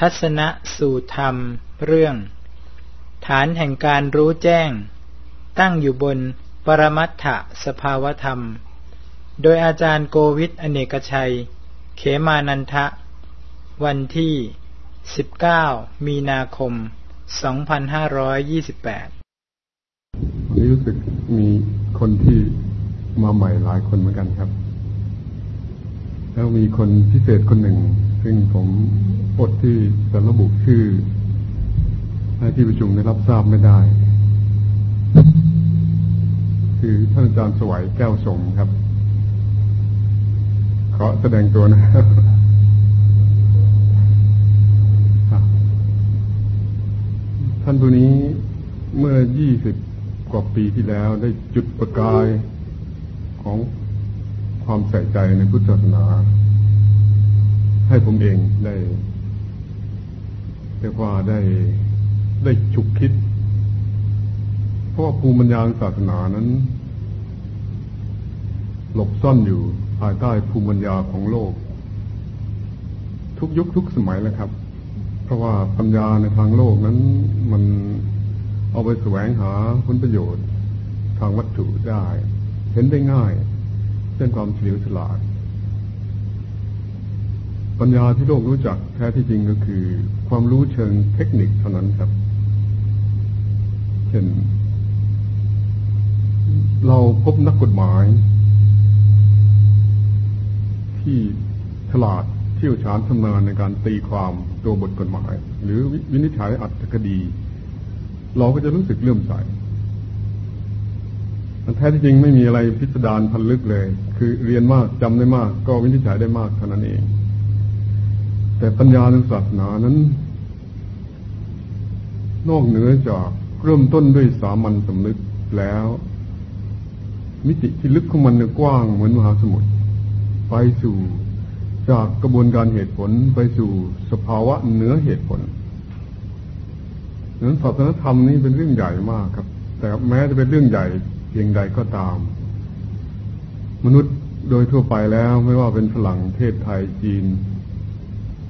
ทัศนะสู่ธรรม เรื่อง ฐานแห่งการรู้แจ้ง ตั้งอยู่บนปรมัตถสภาวธรรม โดยอาจารย์โกวิทอเนกชัย เขมานันทะ วันที่ 19 มีนาคม 2528วันนี้รู้สึกมีคนที่มาใหม่หลายคนเหมือนกันครับ แล้วมีคนพิเศษคนหนึ่ง ซึ่งผมอดที่จะระบุชื่อ ให้ที่ประชุมได้รับทราบไม่ได้ คือท่านอาจารย์สวัยแก้วสมครับ ขอแสดงตัวนะครับท่านผู้นี้เมื่อยี่สิบกว่าปีที่แล้วได้จุดประกายของความใส่ใจในพุทธศาสนา ให้ผมเองได้เรียกว่าได้ได้ฉุกคิด เพราะาภูมิปัญญาศาสนานั้น หลบซ่อนอยู่ภายใต้ภูมิปัญญาของโลก ทุกยุคทุกสมัยแล้วครับ เพราะว่าปัญญาในทางโลกนั้นมันเอาไปแสวงหาผลประโยชน์ทางวัตถุได้ เห็นได้ง่ายเช่นความเฉลียวฉลาด ปัญญาที่โลกรู้จักแท้ที่จริงก็คือ ความรู้เชิงเทคนิคเท่านั้นครับ เช่น เราพบนักกฎหมาย ที่ฉลาดเที่ยวชาญชำนาญในการตีความตัวบทกฎหมาย หรือวินิจฉัยอัตคดี เราก็จะรู้สึกเลื่อมใสแท้ที่จริงไม่มีอะไรพิสดารพันลึกเลย คือเรียนมากจำได้มาก ก็วินิจฉัยได้มากเท่านั้นเอง แต่ปัญญาในศาสนานั้น นอกเหนือจากเริ่มต้นด้วยสามัญสำนึกแล้ว มิติที่ลึกของมันกว้างเหมือนมหาสมุทรไปสู่จากกระบวนการเหตุผลไปสู่สภาวะเหนือเหตุผลนั้นศาสนธรรมนี้เป็นเรื่องใหญ่มากครับ แต่แม้จะเป็นเรื่องใหญ่เพียงใดก็ตาม มนุษย์โดยทั่วไปแล้วไม่ว่าเป็นฝรั่งเทศไทยจีน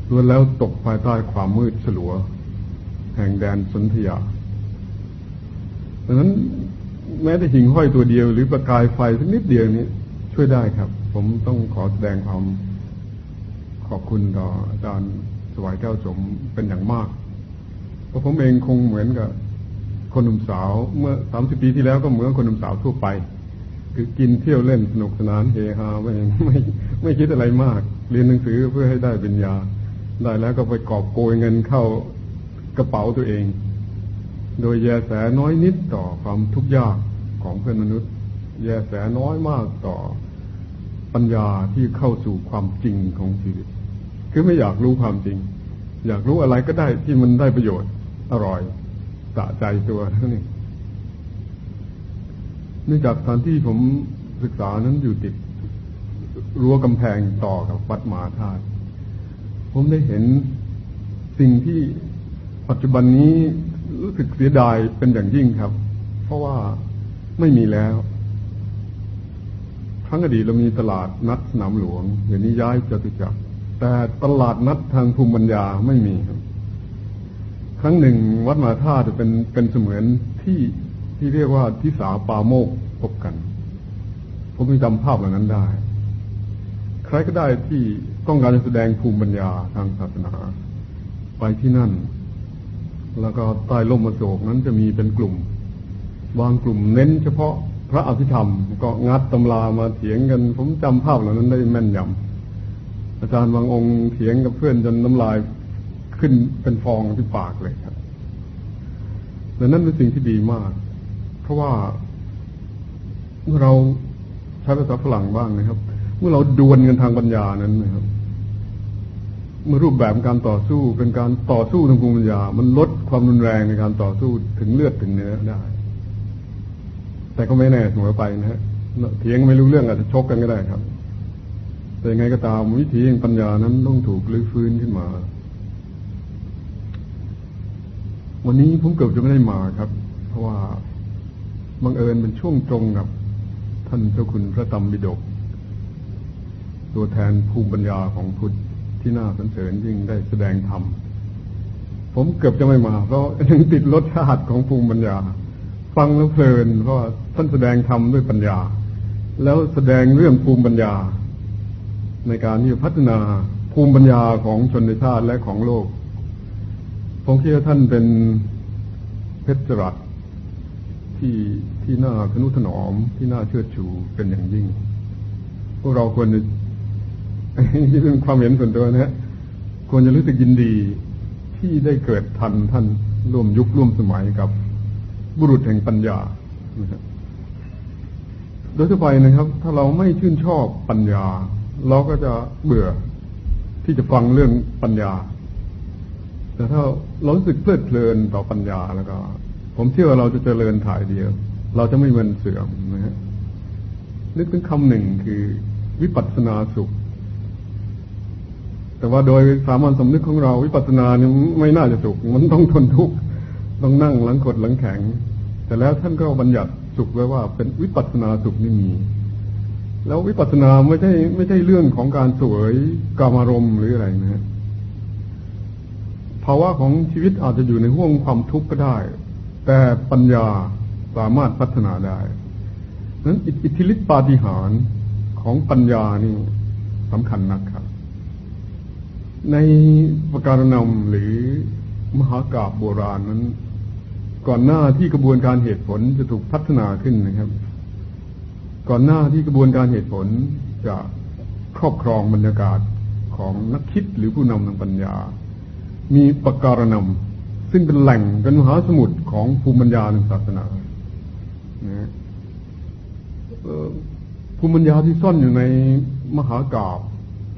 ล้วนแล้วตกภายใต้ความมืดสลัว แห่งแดนสนธยาดังนั้นแม้แต่หิ่งห้อยตัวเดียว หรือประกายไฟสักนิดเดียวนี้ ช่วยได้ครับ ผมต้องขอแสดงความขอบคุณต่ออาจารย์สวายแก้วสมเป็นอย่างมาก เพราะผมเองคงเหมือนกับคนหนุ่มสาว เมื่อสามสิบปีที่แล้วก็เหมือนคนหนุ่มสาวทั่วไป คือกินเที่ยวเล่นสนุกสนานเฮฮาไม่ไม่ไม่คิดอะไรมาก เรียนหนังสือเพื่อให้ได้ปัญญา ได้แล้วก็ไปกอบโกยเงินเข้ากระเป๋าตัวเอง โดยแยแสน้อยนิดต่อความทุกข์ยากของเพื่อนมนุษย์ แยแสน้อยมากต่อปัญญาที่เข้าสู่ความจริงของชีวิต คือไม่อยากรู้ความจริง อยากรู้อะไรก็ได้ที่มันได้ประโยชน์อร่อยสะใจตัวนั่นเองเนื่องจากสถานที่ผมศึกษานั้นอยู่ติดรั้วกำแพงต่อกับวัดมหาธาตุ ผมได้เห็นสิ่งที่ปัจจุบันนี้รู้สึกเสียดายเป็นอย่างยิ่งครับ เพราะว่าไม่มีแล้วครั้งอดีตเรามีตลาดนัดสนามหลวงเดี๋ยวนี้ย้ายจตุจักรแต่ตลาดนัดทางภูมิปัญญาไม่มีครับ ครั้งหนึ่งวัดมาธาตุเป็นเป็นเสมือนที่ที่เรียกว่าทิสาปาโมกพบกัน ผมยังจำภาพเหล่านั้นได้ ใครก็ได้ที่ ต้องการจะแสดงภูมิปัญญาทางศาสนา ไปที่นั่น แล้วก็ใต้ล่มมโศกนั้นจะมีเป็นกลุ่ม บางกลุ่มเน้นเฉพาะพระอภิธรรม ก็งัดตำรามาเถียงกัน ผมจำภาพเหล่านั้นได้แม่นยำอาจารย์บางองค์เถียงกับเพื่อนจนน้ำลายขึ้นเป็นฟองที่ปากเลยครับแต่นั่นเป็นสิ่งที่ดีมาก เพราะว่าเมื่อเราใช้ภาษาฝรั่งบ้างนะครับ เมื่อเราดวลกันทางปัญญานั้นนะครับ เมื่อรูปแบบการต่อสู้เป็นการต่อสู้ทางภูมิปัญญา มันลดความรุนแรงในการต่อสู้ถึงเลือดถึงเนื้อได้ แต่ก็ไม่แน่เสมอไปนะฮะเถียงไม่รู้เรื่องอาจจะชกกันก็ได้ครับ แต่ยังไงก็ตามวิธีแห่งปัญญานั้นต้องถูกลื้อฟื้นขึ้นมา วันนี้ผมเกือบจะไม่ได้มาครับ เพราะว่าบังเอิญเป็นช่วงตรงกับ ท่านเจ้าคุณพระตรมบิดก ตัวแทนภูมิปัญญาของพุทธ ที่น่าสรรเสริญยิ่งได้แสดงธรรมผมเกือบจะไม่มา เพราะยังติดรสชาติของภูมิปัญญา ฟังแล้วเพลิน เพราะท่านแสดงธรรมด้วยปัญญา แล้วแสดงเรื่องภูมิปัญญา ในการที่พัฒนาภูมิปัญญาของชนชาติและของโลก ผมคิดว่าท่านเป็นเพชรรัสที่ที่น่าทนุถนอมที่น่าเชื่อชูเป็นอย่างยิ่ง พวกเราควร นี่เป็นความเห็นส่วนตัวนะฮะควรจะรู้สึกยินดีที่ได้เกิดทันท่านร่วมยุคร่วมสมัยกับบุรุษแห่งปัญญานะครับโดยทั่วไปนะครับ ถ้าเราไม่ชื่นชอบปัญญา เราก็จะเบื่อที่จะฟังเรื่องปัญญา แต่ถ้าเรารู้สึกเพลิดเพลินต่อปัญญาแล้วก็ ผมเชื่อว่าเราจะเจริญถ่ายเดียว เราจะไม่เมินเสื่อมนะฮะนึกถึงคำหนึ่งคือวิปัสสนาสุข แต่ว่าโดยสามัญสำนึกของเราวิปัสสนาเนี่ยไม่น่าจะสุข มันต้องทนทุกข์ต้องนั่งหลังกดหลังแข็ง แต่แล้วท่านก็บัญญัติสุขไว้ว่า เป็นวิปัสสนาสุขนี่มี แล้ววิปัสสนาไม่ใช่ไม่ใช่เรื่องของการสวยกามารมณ์หรืออะไรนะฮะภาวะของชีวิตอาจจะอยู่ในห่วงความทุกข์ก็ได้ แต่ปัญญาสามารถพัฒนาได้นั้นอิทธิฤทธิปาฏิหาริย์ของปัญญานี่สำคัญนะครับ ในประการนำหรือมหากาบโบราณนั้น ก่อนหน้าที่กระบวนการเหตุผลจะถูกพัฒนาขึ้นนะครับ ก่อนหน้าที่กระบวนการเหตุผลจะครอบครองบรรยากาศของนักคิดหรือผู้นำทางปัญญา มีปการนำซึ่งเป็นแหล่งเป็นมหาสมุทรของภูมิปัญญาในศาสนานะภูมิปัญญาที่ซ่อนอยู่ในมหากาบ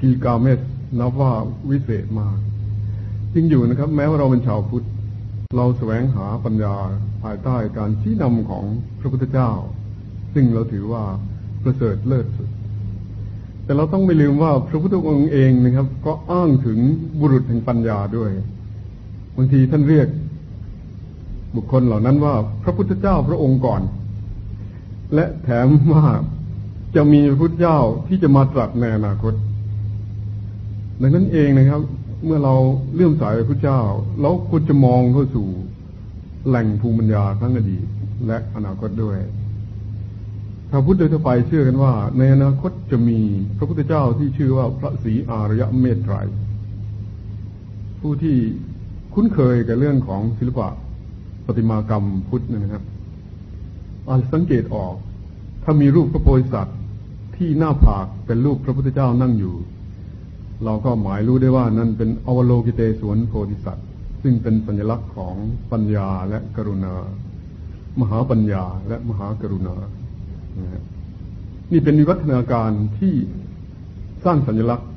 กีกาเมส นับว่าวิเศษมากจริงอยู่นะครับ แม้ว่าเราเป็นชาวพุทธ เราแสวงหาปัญญาภายใต้การชี้นำของพระพุทธเจ้า ซึ่งเราถือว่าประเสริฐเลิศสุด แต่เราต้องไม่ลืมว่าพระพุทธองค์เองนะครับ ก็อ้างถึงบุรุษแห่งปัญญาด้วยบางทีท่านเรียกบุคคลเหล่านั้นว่าพระพุทธเจ้าพระองค์ก่อน และแถมว่าจะมีพระพุทธเจ้าที่จะมาตรัสในอนาคต ดังนั้นเองนะครับ เมื่อเราเลื่อมสายพระเจ้า เราควรจะมองเข้าสู่แหล่งภูมิปัญญาทั้งอดีตและอนาคตด้วยชาวพุทธโดยทั่วไปเชื่อกันว่า ในอนาคตจะมีพระพุทธเจ้าที่ชื่อว่าพระศรีอารยเมตไตรผู้ที่คุ้นเคยกับเรื่องของศิลปะประติมากรรมพุทธนะครับอาจสังเกตออก ถ้ามีรูปพระโพธิสัตว์ที่หน้าผากเป็นรูปพระพุทธเจ้านั่งอยู่ เราก็หมายรู้ได้ว่านั่นเป็นอวโลกิเตสวนโพธิสัตว์ ซึ่งเป็นสัญลักษณ์ของปัญญาและกรุณา มหาปัญญาและมหากรุณา นี่เป็นวิวัฒนาการที่สร้างสัญลักษณ์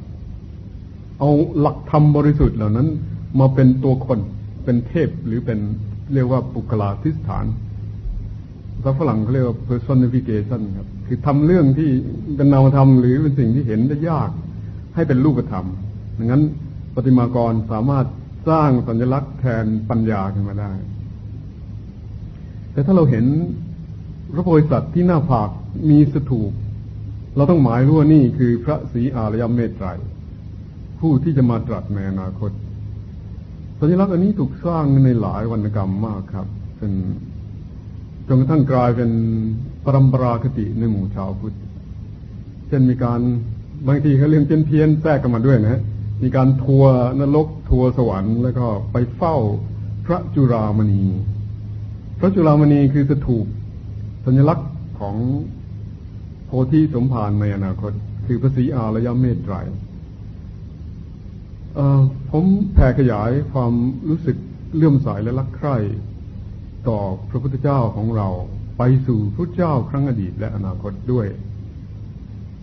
เอาหลักธรรมบริสุทธิ์เหล่านั้น มาเป็นตัวคนเป็นเทพหรือเป็นเรียกว่าปุคลาธิสถานภาษาฝรั่งเขาเรียกว่า personification ครับ คือทำเรื่องที่เป็นนามธรรมหรือเป็นสิ่งที่เห็นได้ยาก ให้เป็นรูปธรรมดังนั้นปฏิมากรสามารถสร้างสัญลักษณ์แทนปัญญาขึ้นมาได้ แต่ถ้าเราเห็นพระโพธิสัตว์ที่หน้าผากมีสถูป เราต้องหมายรู้ว่านี่คือพระศรีอารยมเมตไตร ผู้ที่จะมาตรัสในอนาคต สัญลักษณ์อันนี้ถูกสร้างในหลายวรรณกรรมมากครับจนจนกระทั่งกลายเป็นปรำปราคติในหมู่ชาวพุทธ เช่นมีการ บางทีเขาเรื่องเพี้ยนเพี้ยนแทรกกันมาด้วยนะมีการทัวร์นรกทัวร์สวรรค์แล้วก็ไปเฝ้าพระจุรามณี พระจุรามณีคือสถูปสัญลักษณ์ของโพธิสมภารในอนาคต คือพระศรีอารยเมตไตรผมแผ่ขยายความรู้สึกเลื่อมใสและรักใคร่ต่อพระพุทธเจ้าของเราไปสู่พระเจ้าครั้งอดีตและอนาคตด้วย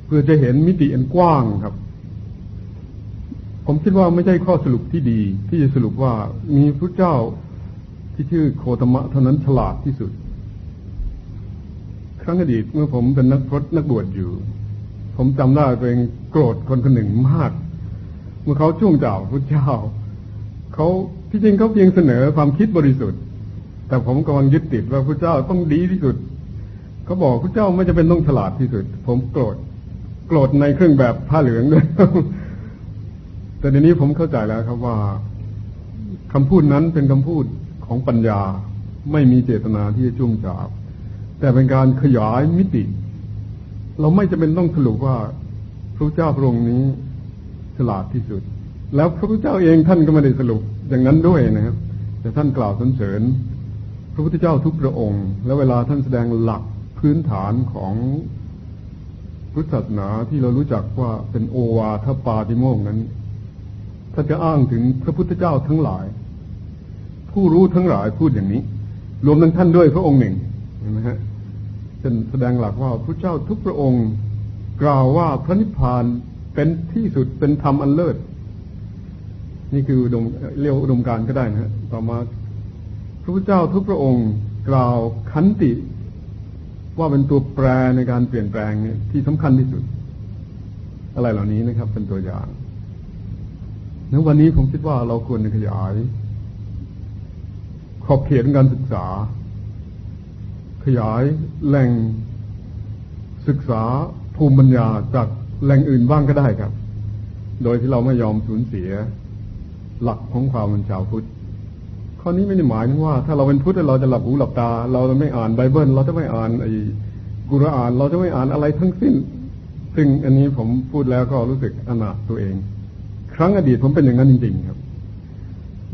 เพื่อจะเห็นมิติอันกว้างครับ ผมคิดว่าไม่ใช่ข้อสรุปที่ดี ที่จะสรุปว่ามีพระเจ้าที่ชื่อโคตมะเท่านั้นฉลาดที่สุด ครั้งอดีตเมื่อผมเป็นนักพรตนักบวชอยู่ ผมจำได้ตัวเองโกรธคนคนหนึ่งมาก เมื่อเขาช่วงเจ้าพระเจ้าเขาที่จริงเขาเพียงเสนอความคิดบริสุทธิ์ แต่ผมกำลังยึดติดว่าพระเจ้าต้องดีที่สุดเขาบอกพระเจ้าไม่จะเป็นต้องฉลาดที่สุด ผมโกรธ โกรธในเครื่องแบบผ้าเหลืองด้วยแต่เดี๋ยวนี้ผมเข้าใจแล้วครับว่าคำพูดนั้นเป็นคำพูดของปัญญา ไม่มีเจตนาที่จะจุ่งจาบ แต่เป็นการขยายมิติ เราไม่จำเป็นต้องสรุปว่าพระเจ้าพระองค์นี้ฉลาดที่สุด แล้วพระพุทธเจ้าเองท่านก็ไม่ได้สรุปอย่างนั้นด้วยนะครับ แต่ท่านกล่าวสรรเสริญ พระพุทธเจ้าทุกพระองค์ แล้วเวลาท่านแสดงหลักพื้นฐานของ พุทธศาสนาที่เรารู้จักว่าเป็นโอวาทปาติโมกนั้นท่าจะอ้างถึงพระพุทธเจ้าทั้งหลาย ผู้รู้ทั้งหลายพูดอย่างนี้ รวมทั้งท่านด้วยพระองค์หนึ่งนะฮะเป็นแสดงหลักว่าพระเจ้าทุกพระองค์ กล่าวว่าพระนิพพานเป็นที่สุดเป็นธรรมอันเลิศนี่คือดมเรียกอุดมการก็ได้นะฮะต่อมา พระพุทธเจ้าทุกพระองค์กล่าวขันติ ว่าเป็นตัวแปรในการเปลี่ยนแปลงที่สำคัญที่สุด อะไรเหล่านี้นะครับ เป็นตัวอย่างในวันนี้ผมคิดว่าเราควรขยาย ขอบเขตการศึกษา ขยายแหล่งศึกษาภูมิปัญญาจากแหล่งอื่นบ้างก็ได้ครับ โดยที่เราไม่ยอมสูญเสียหลักของความเป็นชาวพุทธ อนี้ไม่ได้หมายถึงว่า ถ้าเราเป็นพุทธเราจะหลับหูหลับตา เราจะไม่อ่านไบเบิล เราจะไม่อ่านไอ้กุรอาน เราจะไม่อ่านอะไรทั้งสิ้น ซึ่งอันนี้ผมพูดแล้วก็รู้สึกอนาถตัวเอง ครั้งอดีตผมเป็นอย่างนั้นจริง ๆ ครับ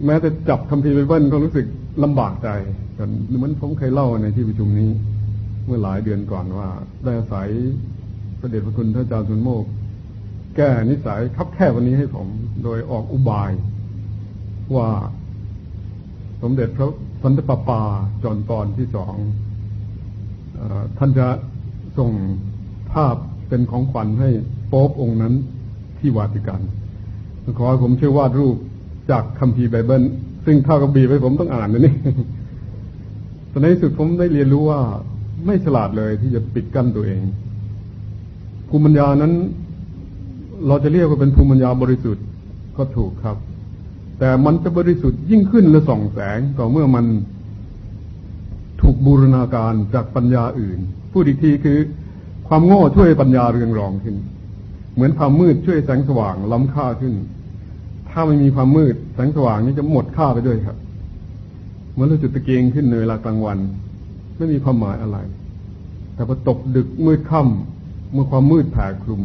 แม้แต่จับคัมภีร์ไบเบิลก็รู้สึกลำบากใจกันเหมือนผมเคยเล่าในที่ประชุมนี้ เมื่อหลายเดือนก่อนว่า ได้อาศัยพระเดชพระคุณท่านอาจารย์สุนโมกแก้นิสัยคับแค่วันนี้ให้ผม โดยออกอุบายว่า สมเด็จพระสันตะปาปาจอนตอนที่สองท่านจะส่งภาพเป็นของขวัญให้โป๊ปองค์นั้นที่วาติกัน ขอผมช่วยวาดรูปจากคัมภีร์ไบเบิลซึ่งเท่ากับบีไปผมต้องอ่านนะนี่ตอนในที่สุดผมได้เรียนรู้ว่าไม่ฉลาดเลยที่จะปิดกั้นตัวเอง ภูมิปัญญานั้น เราจะเรียกว่าเป็นภูมิปัญญาบริสุทธิ์ก็ถูกครับ แต่มันจะบริสุทธิ์ยิ่งขึ้นและส่องแสงต่อเมื่อมันถูกบูรณาการจากปัญญาอื่น พูดอีกทีคือ ความโง่ช่วยปัญญาเรืองรองขึ้น เหมือนความมืดช่วยแสงสว่างล้ำค่าขึ้น ถ้าไม่มีความมืดแสงสว่างนี้จะหมดค่าไปด้วยครับเหมือนเราจุดตะเกียงขึ้นในเวลากลางวัน ไม่มีความหมายอะไร แต่พอตกดึกมืดค่ำเมื่อความมืดแผ่คลุม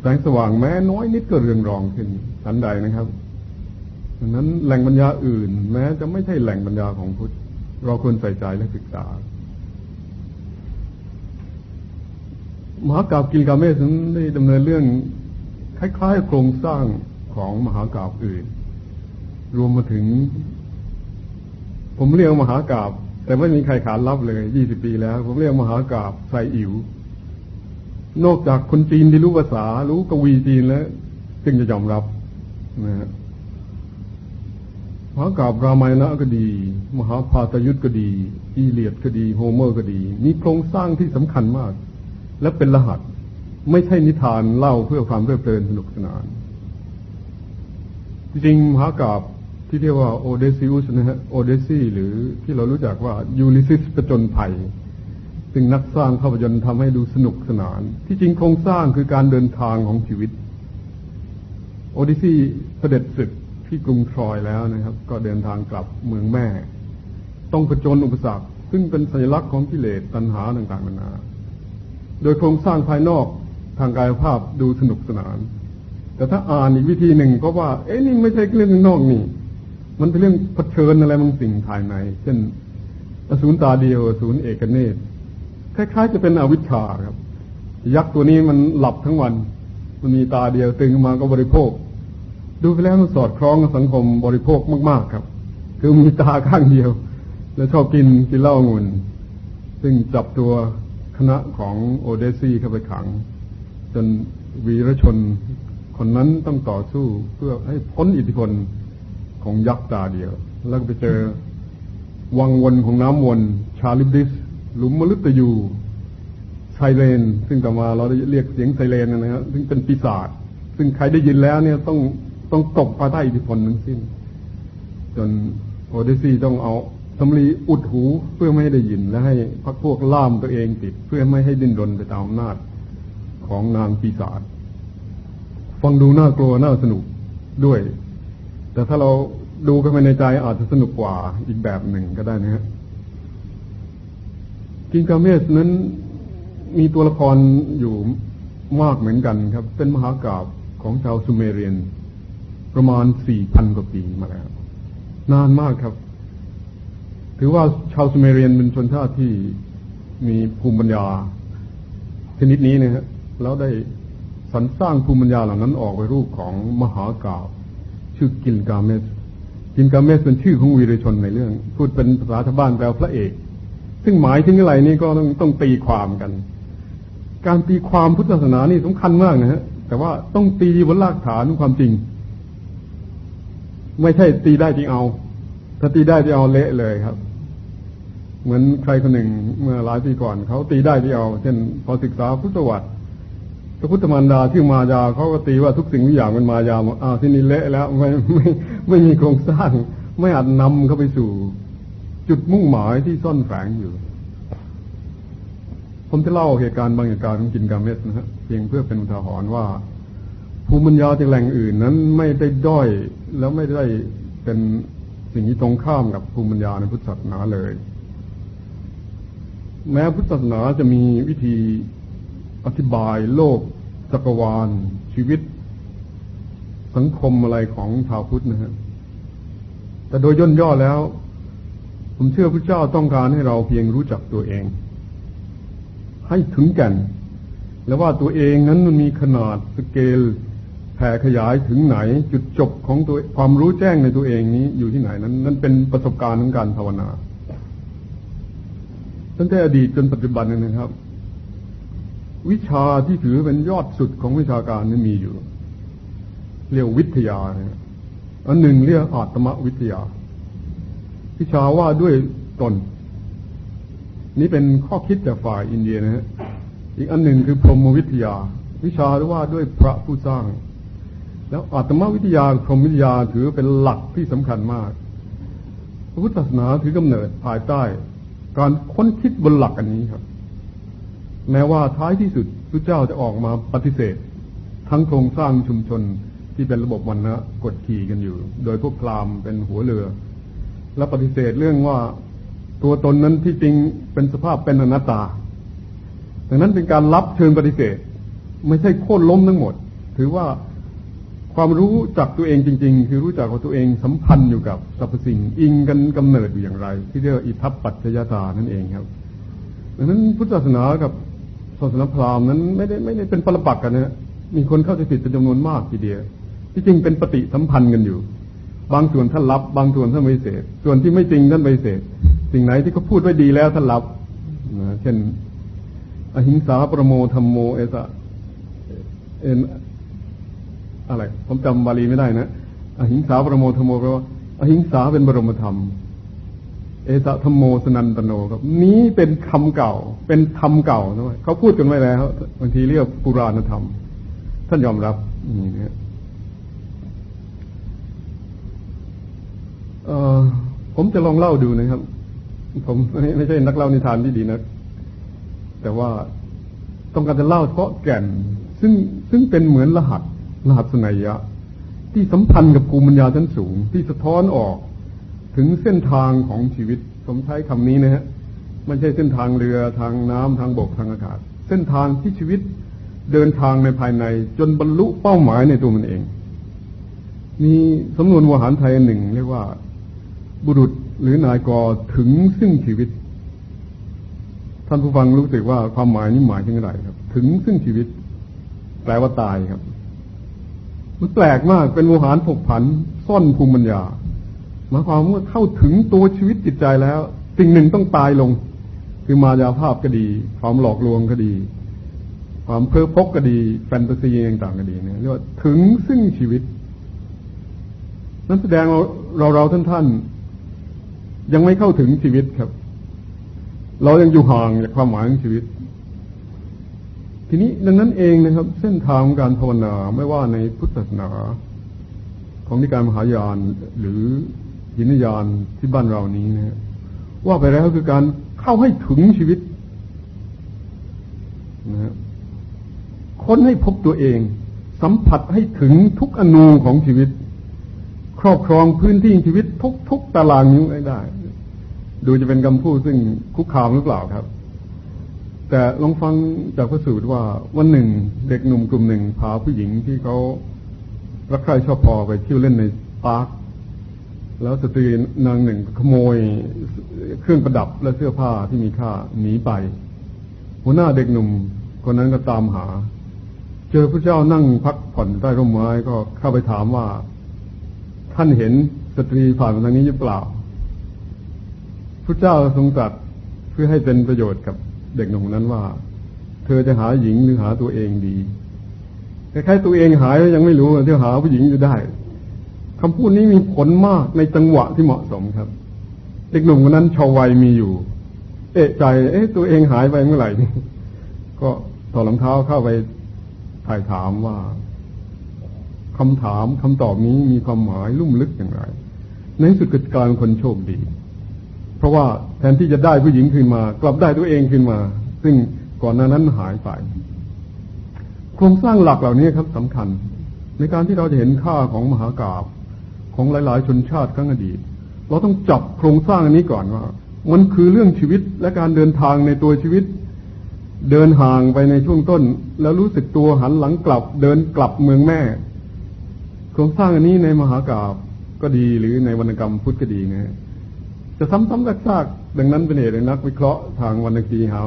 แสงสว่างแม้น้อยนิดก็เรืองรองขึ้นทันใดนะครับ ดังนั้นแหล่งปัญญาอื่น แม้จะไม่ใช่แหล่งปัญญาของพุทธ เราควรใส่ใจและศึกษามหากราบกิลกาเมสนั้นได้ดำเนินเรื่องคล้ายๆ โครงสร้างของมหากราบอื่น รวมมาถึง ผมเรียกมหากราบแต่ไม่มีใครขานรับเลยยี่สิบปีแล้ว ผมเรียกมหากราบไซอิ๋วนอกจากคนจีนที่รู้ภาษา รู้กวีจีนแล้ว จึงจะยอมรับนะ มหากาบรามานะก็ดี มหาพาตยุทธก็ดี อีเลียดก็ดี โฮเมอร์ก็ดี มีโครงสร้างที่สำคัญมาก และเป็นรหัส ไม่ใช่นิทานเล่าเพื่อความเพลิดเพลินสนุกสนาน จริงมหากาพย์ที่เรียกว่าโอเดซิอุสนะฮะโอเดซีหรือที่เรารู้จักว่ายูลิซิสประจนภัยซึ่งนักสร้างภาพยนตร์ทำให้ดูสนุกสนาน ที่จริงโครงสร้างคือการเดินทางของชีวิต โอดิซีเสร็จศึก ที่กรุงทรอยแล้วนะครับ ก็เดินทางกลับเมืองแม่ ต้องผจญอุปสรรค ซึ่งเป็นสัญลักษณ์ของกิเลสตัณหาต่างๆนานา โดยโครงสร้างภายนอกทางกายภาพดูสนุกสนาน แต่ถ้าอ่านอีกวิธีหนึ่งก็ว่า เอ๊ะนี่ไม่ใช่เรื่องนอกนี่ มันเป็นเรื่องเผชิญอะไรบางสิ่งภายใน เช่นอสูรตาเดียวอสูรเอกเนตคล้ายๆ จะเป็นอวิชชาครับ ยักษ์ตัวนี้มันหลับทั้งวัน มันมีตาเดียวตื่นมาก็บริโภค ดูไปแล้วสอดคล้องกับสังคมบริโภคมาก ๆ ครับ คือมีตาข้างเดียว แล้วชอบกินกินเหล้าองุ่น ซึ่งจับตัวคณะของโอเดซีเข้าไปขัง จนวีรชนคนนั้นต้องต่อสู้เพื่อให้พ้นอิทธิพลของยักษ์ตาเดียว แล้วก็ไปเจอวังวนของน้ำวน ชาลิบดิส หลุมมฤตยูไซเรนซึ่งต่อมาเราได้เรียกเสียงไซเรนนะครับซึ่งเป็นปีศาจซึ่งใครได้ยินแล้วเนี่ยต้อง ต้องตกภายใต้อิทธิพลทั้งสิ้น จนโอเดซีต้องเอาสำลีอุดหูเพื่อไม่ให้ได้ยินและให้พักพวกล่ามตัวเองติด เพื่อไม่ให้ดิ้นรนไปตามอำนาจของนางปีศาจฟังดูน่ากลัวน่าสนุกด้วย แต่ถ้าเราดูกันไปในใจอาจจะสนุกกว่าอีกแบบหนึ่งก็ได้นะฮะกินกาเมสนั้นมีตัวละครอยู่มากเหมือนกันครับ เป็นมหากราบของชาวซูเมเรียน ประมาณสี่พันกว่าปีมาแล้ว นานมากครับ ถือว่าชาวซูเมเรียนเป็นชนชาติที่มีภูมิปัญญาชนิดนี้นะฮะแล้วได้สรรสร้างภูมิปัญญาเหล่านั้นออกไปรูปของมหากาพย์ชื่อกิลกาเมชกิลกาเมชเป็นชื่อของวีรชนในเรื่อง พูดเป็นภาษาชาวบ้านแปลพระเอก ซึ่งหมายถึงอะไรนี่ก็ต้องต้องตีความกัน การตีความพุทธศาสนานี่สำคัญมากนะฮะแต่ว่าต้องตีบนรากฐานของความจริง ไม่ใช่ตีได้ที่เอา ถ้าตีได้ที่เอาเละเลยครับ เหมือนใครคนหนึ่งเมื่อหลายปีก่อนเขาตีได้ที่เอา เช่น พอศึกษาพุทธวัตรพระพุทธมารดาที่มายาเขาก็ตีว่าทุกสิ่งทุกอย่างเป็นมายาอ้าวที่นี่เละแล้วไม่ไม่ไม่มีโครงสร้าง ไม่อาจนำเข้าไปสู่ จุดมุ่งหมายที่ซ่อนแฝงอยู่ผมจะเล่าเหตุการณ์บางเหตุการณ์ของกินกาเมสนะฮะเพียงเพื่อเป็นอุทาหรณ์ว่า ภูมิปัญญาจากแหล่งอื่นนั้นไม่ได้ด้อยแล้วไม่ได้เป็นสิ่งที่ตรงข้ามกับภูมิปัญญาในพุทธศาสนาเลย แม้พุทธศาสนาจะมีวิธีอธิบายโลกจักรวาล ชีวิต สังคมอะไรของชาวพุทธนะฮะแต่โดยย่นย่อแล้ว ผมเชื่อพระเจ้าต้องการให้เราเพียงรู้จักตัวเอง ให้ถึงกัน แล้วว่าตัวเองนั้นมันมีขนาดสเกล แผ่ขยายถึงไหนจุดจบของตัวความรู้แจ้งในตัวเองนี้อยู่ที่ไหนนั้น นั่นเป็นประสบการณ์ของการภาวนาตั้งแต่อดีตจนปัจจุบันนะครับ วิชาที่ถือเป็นยอดสุดของวิชาการนี่มีอยู่ เรียกวิทยานะอันหนึ่งเรียกอาตมวิทยา วิชาว่าด้วยตน นี่เป็นข้อคิดจากฝ่ายอินเดียนะฮะอีกอันหนึ่งคือพรหมวิทยา วิชาว่าด้วยพระผู้สร้าง แล้วอาตมาวิทยาพรหมวิทยาถือเป็นหลักที่สำคัญมาก พระพุทธศาสนาถือกำเนิดภายใต้ การค้นคิดบนหลักอันนี้ครับ แม้ว่าท้ายที่สุดพระเจ้าจะออกมาปฏิเสธ ทั้งโครงสร้างชุมชนที่เป็นระบบวันนะกดขี่กันอยู่ โดยพวกพราหมณ์เป็นหัวเรือ และปฏิเสธเรื่องว่าตัวตนนั้นที่จริงเป็นสภาพเป็นอนัตตาดังนั้นเป็นการรับเชิญปฏิเสธ ไม่ใช่โค่นล้มทั้งหมด ถือว่า ความรู้จักตัวเองจริง ๆ คือรู้จักว่าตัวเองสัมพันธ์อยู่กับสรรพสิ่งอิงกันกำเนิดอยู่อย่างไร ที่เรียกว่าอิทัปปัจจยตานั่นเองครับดังนั้นพุทธศาสนากับศาสนาพราหมณ์นั้นไม่ได้ไม่ได้เป็นปรปักกันนะมีคนเข้าใจผิดเป็นจำนวนมากทีเดียว ที่จริงเป็นปฏิสัมพันธ์กันอยู่ บางส่วนท่านรับบางส่วนท่านไม่เสดส่วนที่ไม่จริงท่านไม่เสดสิ่งไหนที่เขาพูดไว้ดีแล้วท่านรับนะเช่น อหิงสาประโมธรรมโมเอสะเอ็น อะไร ผมจำบาลีไม่ได้นะอหิงสาปรโมธโมแปลว่าอหิงสาเป็นบรมธรรม เอสะธรรมโมสนันตโนครับ นี้เป็นคำเก่า เป็นธรรมเก่าด้วยเขาพูดกันไว้แล้วบางทีเรียกปุราณธรรม ท่านยอมรับนี่นะผมจะลองเล่าดูนะครับ ผมไม่ใช่นักเล่านิทานที่ดีนะแต่ว่าต้องการจะเล่าเฉพาะแก่น ซึ่งซึ่งเป็นเหมือนรหัส รหัสนัยยะ ที่สัมพันธ์กับภูมิปัญญาชั้นสูง ที่สะท้อนออกถึงเส้นทางของชีวิตผมใช้คำนี้นะฮะไม่ใช่เส้นทางเรือทางน้ำทางบกทางอากาศ เส้นทางที่ชีวิตเดินทางในภายใน จนบรรลุเป้าหมายในตัวมันเอง มีสำนวนวหารไทยหนึ่งเรียกว่า บุรุษหรือนายกถึงซึ่งชีวิต ท่านผู้ฟังรู้สึกว่าความหมายนี้หมายถึงอะไรครับ ถึงซึ่งชีวิต แปลว่าตายครับ มันแปลกมากเป็นโวหารผกผันซ่อนภูมิปัญญาหมายความว่าเข้าถึงตัวชีวิตจิตใจแล้ว สิ่งหนึ่งต้องตายลง คือมายาภาพก็ดี ความหลอกลวงก็ดี ความเพ้อพกก็ดี แฟนตาซีต่างๆก็ดีเนี่ยเรียกว่าถึงซึ่งชีวิต นั้นแสดงเราเราเราท่านท่านยังไม่เข้าถึงชีวิตครับ เรายังอยู่ห่างจากความหมายของชีวิต ทีนี้ดังนั้นเองนะครับ เส้นทางการภาวนาไม่ว่าในพุทธศาสนา ของนิการมหายานหรือยินญาณที่บ้านเรานี้นะว่าไปแล้วคือการเข้าให้ถึงชีวิตนะค้นให้พบตัวเอง สัมผัสให้ถึงทุกอนูของชีวิตคครอบครองพื้นที่ชีวิตทุกทุกตารางนิ้วได้ ดูจะเป็นคำพูดซึ่งคุกคามหรือเปล่าครับ แต่ลองฟังจากพระสูตรว่าวันหนึ่งเด็กหนุ่มกลุ่มหนึ่งพาผู้หญิงที่เขารักใคร่ชอบพอไปเที่ยวเล่นในปาร์คแล้วสตรีนางหนึ่งขโมยเครื่องประดับและเสื้อผ้าที่มีค่าหนีไป หัวหน้าเด็กหนุ่มคนนั้นก็ตามหา เจอพระเจ้านั่งพักผ่อนใต้ร่มไม้ก็เข้าไปถามว่า ท่านเห็นสตรีผ่านทางนี้หรือเปล่าพระเจ้าทรงตรัสเพื่อให้เป็นประโยชน์กับ เด็กหนุ่มนั้นว่า เธอจะหาหญิงหรือหาตัวเองดีคล้ายๆตัวเองหายยังไม่รู้เที่ยวหาผู้หญิงจะได้คำพูดนี้มีผลมากในจังหวะที่เหมาะสมครับ เด็กหนุ่มคนนั้นชาววัยมีอยู่ เอะใจ เอ๊ะตัวเองหายไปเมื่อไหร่ก็ต่อรองเท้าเข้าไปถ่ายถามว่าคำถามคำตอบนี้มีความหมายลุ่มลึกอย่างไรในสุดกิจการคนโชคดี เพราะว่าแทนที่จะได้ผู้หญิงคืนมา กลับได้ตัวเองคืนมา ซึ่งก่อนหน้านั้นหายไป โครงสร้างหลักเหล่านี้ครับสำคัญ ในการที่เราจะเห็นค่าของมหากราบของหลาย ๆ ชนชาติครั้งอดีต เราต้องจับโครงสร้างอันนี้ก่อนว่า มันคือเรื่องชีวิตและการเดินทางในตัวชีวิต เดินห่างไปในช่วงต้น แล้วรู้สึกตัวหันหลังกลับ เดินกลับเมืองแม่ โครงสร้างอันนี้ในมหากราบก็ดีหรือในวรรณกรรมพุทธก็ดีนะ จะซ้ำๆซากๆดังนั้นเป็นเหตุนักวิเคราะห์ทางวรรณกีหา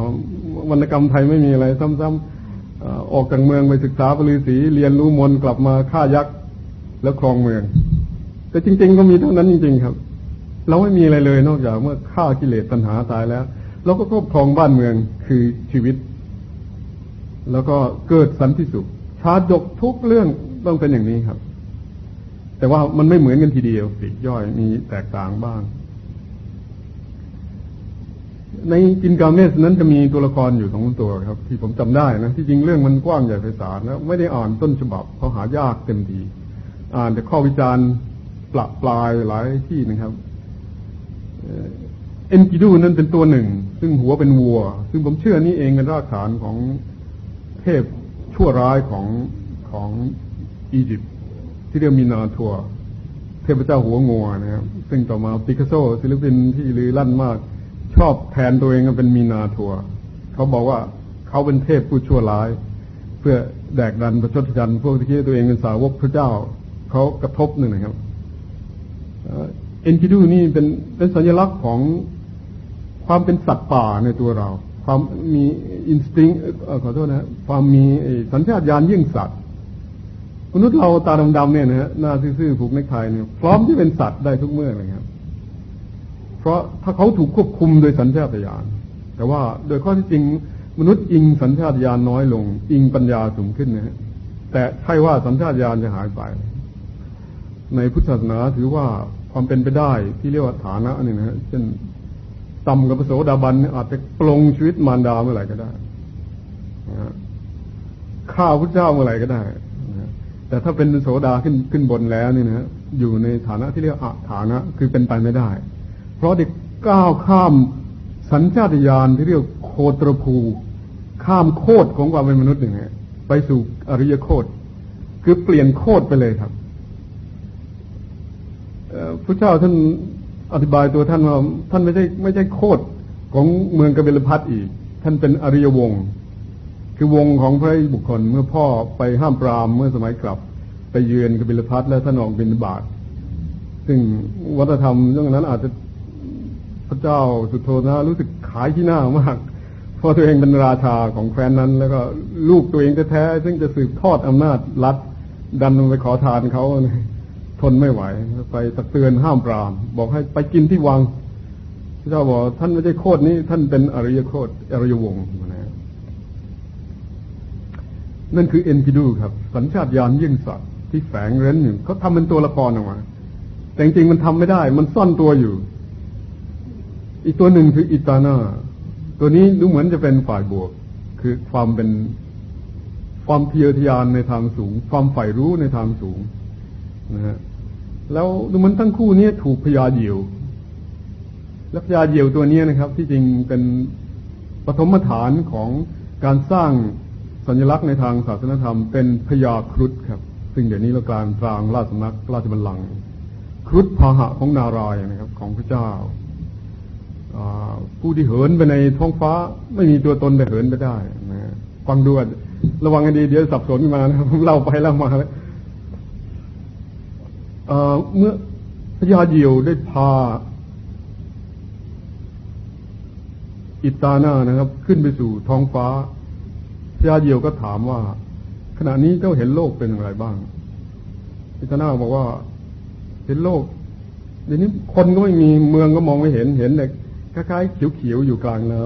วรรณกรรมไทยไม่มีอะไร ซ้ำๆออกจากเมืองไปศึกษาปริสีเรียนรู้มนกลับมาฆ่ายักษ์แล้วครองเมือง แต่จริง ๆ ก็มีเท่านั้นจริง ๆ ครับ เราไม่มีอะไรเลยนอกจากเมื่อฆ่ากิเลสตัณหาตายแล้วเราก็ครอบครองบ้านเมืองคือชีวิต แล้วก็เกิดสันติสุขชาดกทุกเรื่องต้องเป็นอย่างนี้ครับ แต่ว่ามันไม่เหมือนกันทีเดียวสิย่อยมีแตกต่างบ้าง ในกินกาเมสนั้นจะมีตัวละครอยู่สองตัวครับ ที่ผมจำได้นะที่จริงเรื่องมันกว้างใหญ่ไพศาลนะไม่ได้อ่านต้นฉบับเขาหายากเต็มทีอ่านแต่ข้อวิจารณ์ปละปลายหลายที่นะครับเอ็นกิดูนั้นเป็นตัวหนึ่ง ซึ่งหัวเป็นวัว ซึ่งผมเชื่อนี่เองเป็นรากฐานของเทพชั่วร้ายของของอียิปต์ที่เรียกมีนาทัวเทพเจ้าหัวงัวนะครับ ซึ่งต่อมาปิกัสโซศิลปินที่ลือลั่นมาก ชอบแทนตัวเองเป็นมีนาทัวเขาบอกว่าเขาเป็นเทพผู้ชั่วร้าย เพื่อแดกดันประชดชันพวกที่คิดตัวเองเป็นสาวกพระเจ้าเขากระทบหนึ่งนะครับเอ็นกิดูนี่เป็นเป็นสัญลักษณ์ของความเป็นสัตว์ป่าในตัวเรา ความมี instinct ขอโทษนะความมีสัญชาตญาณเยี่ยงสัตว์มนุษย์เราตาดำๆเนี่ยนะฮะหน้าซื่อๆผูกเนคไทเนี่ยพร้อมที่เป็นสัตว์ได้ทุกเมื่อเลยครับ เพราะถ้าเขาถูกควบคุมโดยสัญชาตญาณแต่ว่าโดยข้อเท็จจริงมนุษย์อิงสัญชาตญาณน้อยลง อิงปัญญาสูงขึ้นนะฮะแต่ใช่ว่าสัญชาตญาณจะหายไป ในพุทธศาสนาถือว่าความเป็นไปได้ที่เรียกว่าฐานะนี่นะฮะเช่นต่ำกับพระโสดาบันอาจจะปลงชีวิตมารดาเมื่อไหร่ก็ได้ฆ่าพระเจ้าเมื่อไหร่ก็ได้แต่ถ้าเป็นโสดาขึ้นขึ้นบนแล้วนี่นะอยู่ในฐานะที่เรียกอฐานะ คือเป็นไปไม่ได้ ราะเด็กก้าวข้ามสัญชาตญาณที่เรียกโคตรภู ข้ามโคตรของความเป็นมนุษย์หนึ่งไปสู่อริยโคตรคือเปลี่ยนโคตรไปเลยครับพระเจ้าท่านอธิบายตัวท่านว่าท่านไม่ใช่ไม่ใช่โคตรของเมืองกบิลพัทอีก ท่านเป็นอริยวงศ์คือวงของพระบุคคลเมื่อพ่อไปห้ามปรามเมื่อสมัยกลับ ไปเยือนกบิลพัทและท่านออกบินบาตซึ่งวัฒนธรรมเรื่องนั้นอาจจะ พระเจ้าสุโธนะรู้สึกขายที่หน้ามาก เพราะตัวเองเป็นราชาของแคว้นนั้น แล้วก็ลูกตัวเองแท้ๆซึ่งจะสืบทอดอำนาจรัฐดันไปขอทานเขาทนไม่ไหว ไปตักเตือนห้ามปราม บอกให้ไปกินที่วัง พระเจ้าบอกท่านไม่ใช่โคตรนี้ท่านเป็นอริยโคตรอริยวงศ์นะนั่นคือเอ็นกิดูครับ สัญชาตญาณยิ่งสัตว์ที่แฝงเร้นอยู่เขาทำเป็นตัวละครออกมาแต่จริงๆมันทำไม่ได้ มันซ่อนตัวอยู่ อีกตัวหนึ่งคืออิตานาตัวนี้ดูเหมือนจะเป็นฝ่ายบวก คือความเป็นความเพียรทยานในทางสูง ความใฝ่รู้ในทางสูงนะฮะแล้วดูเหมันทั้งคู่นี้ถูกพยาเหยี่ยว และพยาเหยี่ยวตัวนี้นะครับ ที่จริงเป็นปฐมฐานของการสร้างสัญลักษณ์ในทางศาสนธรรม เป็นพยาครุฑครับ ซึ่งเดี๋ยวนี้เราการตรางราชสำนักราชบัลลังก์ครุฑพาหะของนารายนะครับ ของพระเจ้า ผู้ที่เหินไปในท้องฟ้า ไม่มีตัวตนไปเหินไปได้นะฟังดูระวังกันดีเดี๋ยวสับสนมานะครับผมเล่าไปเล่ามาแล้วเมื่อพระยาเยียวได้พา อิตานานะครับ ขึ้นไปสู่ท้องฟ้าพระยาเยียวก็ถามว่า ขณะนี้เจ้าเห็นโลกเป็นอย่างไรบ้าง อิตานาบอกว่า เห็นโลกเดี๋ยวนี้คนก็ไม่มีเมืองก็มองไม่เห็นเห็นแต่ คล้ายๆเขียวๆอยู่กลางน้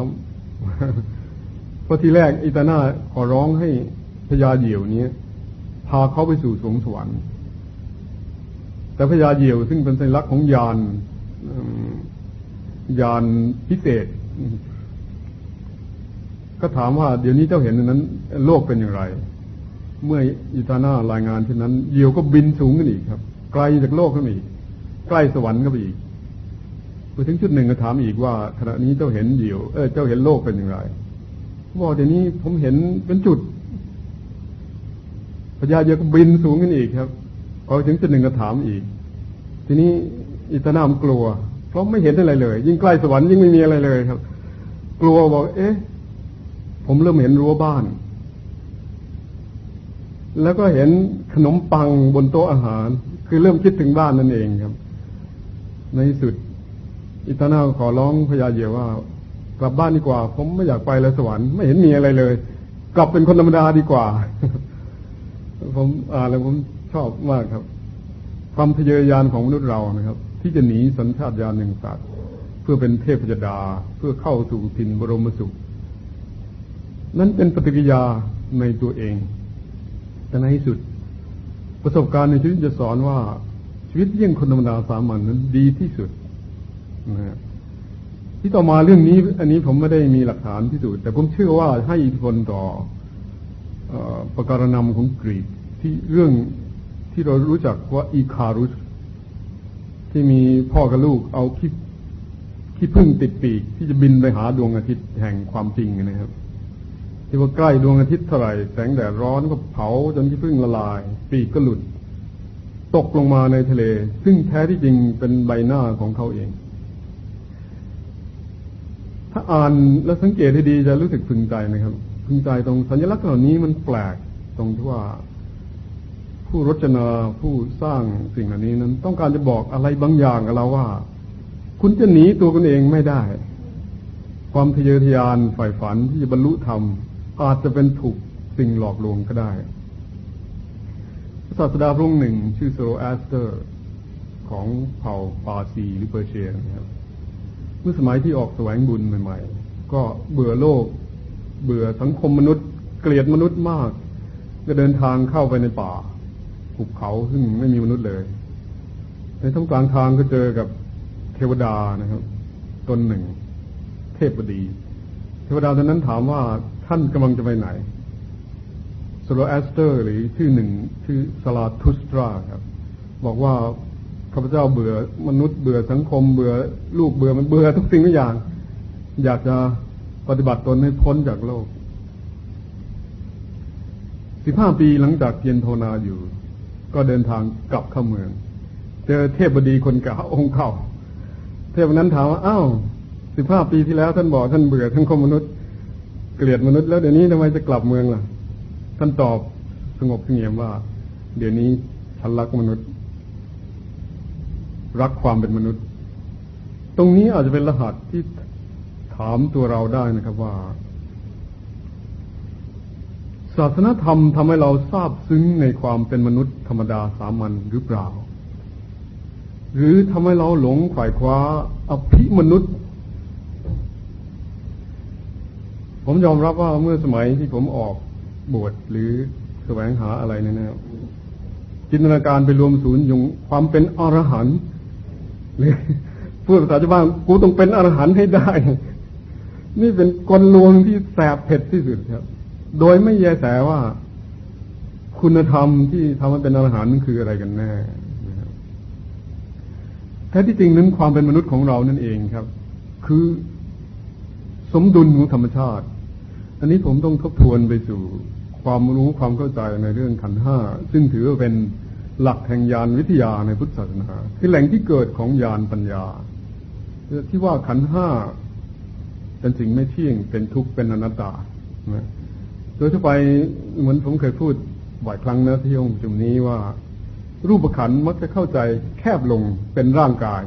ำพอทีแรกอิตานาขอร้องให้พญาเหยี่ยวนี้พาเขาไปสู่สวงสวรรค์แต่พญาเหยี่ยวซึ่งเป็นสัญลักษณ์ของยานยานพิเศษ ก็ถามว่า เดี๋ยวนี้เจ้าเห็นนั้น โลกเป็นอย่างไร เมื่ออิตาน่ารายงานเช่นนั้นเหยี่ยวก็บินสูงขึ้นอีกครับ ไกลจากโลกขึ้นอีกใกล้สวรรค์ก็ไปอีก ไปถึงจุดหนึ่งก็ถามอีกว่าขณะนี้เจ้าเห็นเหยี่เออเจ้าเห็นโลกเป็นอย่างไรบอกเดี๋ยวนี้ผมเห็นเป็นจุดพญาเยอะก็บินสูงขึ้นอีกครับพอถึงจุดหนึ่งก็ถามอีก ทีนี้อิตานามกลัว เพราะไม่เห็นอะไรเลย ยิ่งใกล้สวรรค์ยิ่งไม่มีอะไรเลยครับ กลัวบอก เอ๊ะ ผมเริ่มเห็นรั้วบ้าน แล้วก็เห็นขนมปังบนโต๊ะอาหาร คือเริ่มคิดถึงบ้านนั่นเองครับ ในสุด อิตานาขอร้องพญาเยว่ากลับบ้านดีกว่า ผมไม่อยากไปเลยสวรรค์ไม่เห็นมีอะไรเลย กลับเป็นคนธรรมดาดีกว่า ผมอ่านแล้วผมชอบมากครับ ความทะเยอทะยานของมนุษย์เรานะครับ ที่จะหนีสัญชาตญาณหนึ่งสัตว์เพื่อเป็นเทพยดาเพื่อเข้าสู่ถิ่นบรมสุข นั้นเป็นปฏิกิยาในตัวเอง แต่ในที่สุด ประสบการณ์ในชีวิตจะสอนว่าชีวิตเยี่ยงคนธรรมดาสามัญนนั้นดีที่สุด นะที่ต่อมาเรื่องนี้ อันนี้ผมไม่ได้มีหลักฐานพิสูจน์แต่ผมเชื่อว่าให้อิทธิพลต่อประการนำของกรีกที่เรื่องที่เรารู้จักว่าอีคารุสที่มีพ่อกับลูกเอาขี้ขี้พึ่งติดปีก ที่จะบินไปหาดวงอาทิตย์แห่งความจริงนะครับ ที่ว่าใกล้ดวงอาทิตย์เท่าไหร่แสงแดดร้อนก็เผาจนขี้พึ่งละลาย ปีกก็หลุด ตกลงมาในทะเล ซึ่งแท้ที่จริงเป็นใบหน้าของเขาเอง ถ้าอ่านและสังเกตให้ดีจะรู้สึกพึงใจนะครับ พึงใจตรงสัญลักษณ์เหล่านี้มันแปลกตรงที่ว่า ผู้รจนาผู้สร้างสิ่งเหล่านี้นั้น ต้องการจะบอกอะไรบางอย่างกับเราว่า คุณจะหนีตัวคุณเองไม่ได้ ความทะเยอทะยานฝ่ายฝันที่จะบรรลุธรรมอาจจะเป็นถูกสิ่งหลอกลวงก็ได้ศาสดาพระองค์หนึ่งชื่อโซโรแอสเตอร์ ของเผ่าปาซีหรือเปอร์เชียนะครับ เมื่อสมัยที่ออกแสวงบุญใหม่ ๆ ก็เบื่อโลก เบื่อสังคมมนุษย์ เกลียดมนุษย์มากก็เดินทางเข้าไปในป่าหุบเขาซึ่งไม่มีมนุษย์เลย ในท่ามกลางทางก็เจอกับเทวดานะครับตนหนึ่ง เทพบดี เทวดาตอนนั้นถามว่าท่านกำลังจะไปไหนโซโรแอสเตอร์ หรือชื่อหนึ่งชื่อสลาทุสตราครับ บอกว่าาพเจ้าเบื่อมนุษย์เบื่อสังคมเบื่อลูกเบื่อมันเบื่อทุกสิ่งทุกอย่าง อยากจะปฏิบัติตนให้พ้นจากโลกสิบห้าปีหลังจากเพียนโทนาอยู่ ก็เดินทางกลับเข้าเมือง เจอเทพบดีคนเก่าองค์เก่าเทพนั้นถามว่าอ้าวสิบห้าปีที่แล้วท่านบอกท่านเบื่อทั้งคมมนุษย์เกลียดมนุษย์แล้วเดี๋ยวนี้ทำไมจะกลับเมืองล่ะ ท่านตอบสงบเงี่ยบว่า เดี๋ยวนี้ฉันรักมนุษย์ รักความเป็นมนุษย์ ตรงนี้อาจจะเป็นรหัสที่ถามตัวเราได้นะครับว่า ศาสนธรรมทำให้เราทราบซึ้งในความเป็นมนุษย์ธรรมดาสามัญหรือเปล่า หรือทำให้เราหลงขวายคว้าอภิมนุษย์ผมยอมรับว่าเมื่อสมัยที่ผมออกบวชหรือแสวงหาอะไรเนี่ยนะจินตนาการไปรวมศูนย์ยงความเป็นอรหันต์ รือพูดภาษาชาวบ้านกูต้องเป็นอรหันต์ให้ได้ นี่เป็นกลลวงที่แสบเผ็ดที่สุดครับ โดยไม่แยแสว่า คุณธรรมที่ทำให้เป็นอรหันต์นั้นคืออะไรกันแน่แท้ที่จริงนั้นความเป็นมนุษย์ของเรานั่นเองครับ คือสมดุลของธรรมชาติ อันนี้ผมต้องทบทวนไปสู่ความรู้ความเข้าใจในเรื่องขันห้า ซึ่งถือว่าเป็น หลักแห่งยานวิทยาในพุทธศาสนาคือแหล่งที่เกิดของยานปัญญา ที่ว่าขันห้าเป็นสิ่งไม่เที่ยงเป็นทุกข์เป็นอนัตตาโดยทั่วไปเหมือนผมเคยพูดบ่อยครั้งนะที่องค์จุมนี้ว่า รูปขันมักจะเข้าใจแคบลงเป็นร่างกาย